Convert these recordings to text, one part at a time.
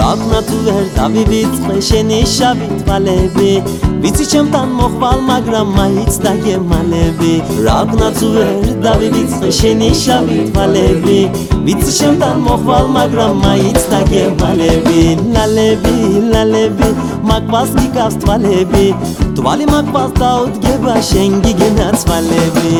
ვერ დავივიწყე შენი შავი თვალები. ვიცი ჩემთან მოხვალ მაგრამ მაიც დაგემალები. რაგნაც ვერ დავივიწყე შენი შავი თვალები. ვიცი ჩემთან მოხვალ მაგრამ მაიც დაგემალები. ლალები ლალები მაკვას გიკავს თვალები. თვალი მაკვას დაუდგება შენ გიგენა თვალები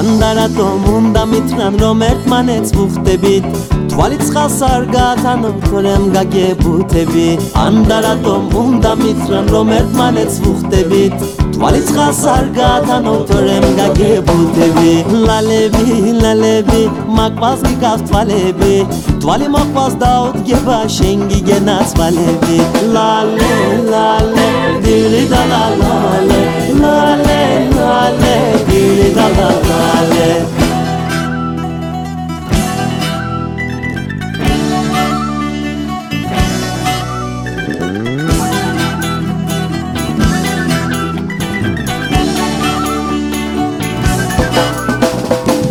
ანდარატომ უნდა მითხრან რომ ერთმანეთს ვუხდებით თვალით ხალს არ გათანო თორემ გაგებუთები ანდარატომ უნდა მითხრან რომ ერთმანეთს ვუხდებით თვალით ხალს არ გათანო თორემ გაგებუთები ლალები ლალები მაკვას გიგავს თვალები თვალი მოყვას დაუდგება შენ გიგენა თვალები ლალე ლალე დილი და ლალე ლალე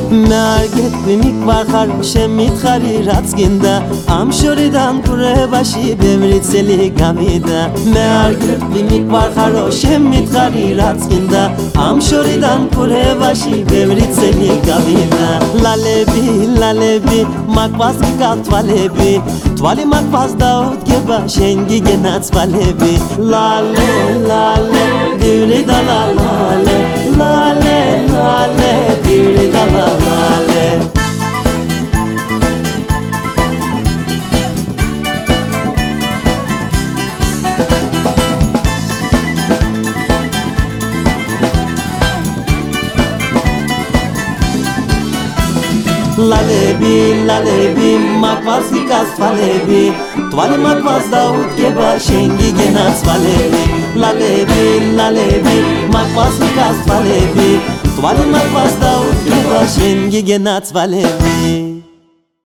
მე არ გეტყვი მიყვარხარ შემითხარი რაც გინდა. ამ შორიდან კურებაში ბევრი წელი გამიდა. მე არ გეტყვი მიყვარხარ შემითხარი რაც გინდა. ამ შორიდან კურებაში ბევრი წელი გამიდა. ლალები ლალები მაკვას გიკავთვალები თვალი მაკვას დაუდგება შენ გიგენა ცვალები. ლალე ლალე დილი და ლალე ლალე ლალე ლალები ლალები მაკვას გიკასვალები თვალი მაკვას დაუდგება შენ გიგენა ცვალები ლალები ლალები მაკვას გიკასვალები თვალი მაკვას დაუდგება შენ გიგენა ცვალები